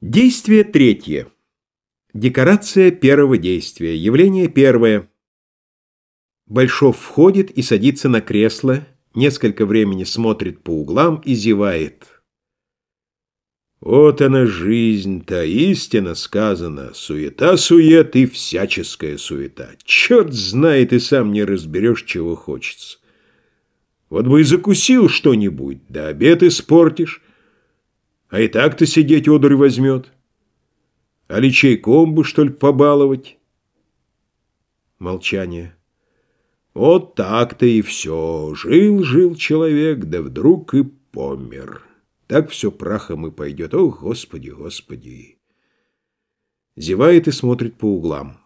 Действие третье. Декорация первого действия. Явление первое. Большов входит и садится на кресло, несколько времени смотрит по углам и зевает. Вот она жизнь-то, истинно сказано, суета-сует и всяческая суета. Черт знает, и сам не разберешь, чего хочется. Вот бы и закусил что-нибудь, да обед испортишь. А и так-то сидеть одурь возьмет. А ли чайком бы, что ли, побаловать? Молчание. Вот так-то и все. Жил-жил человек, да вдруг и помер. Так все прахом и пойдет. О, Господи, Господи! Зевает и смотрит по углам.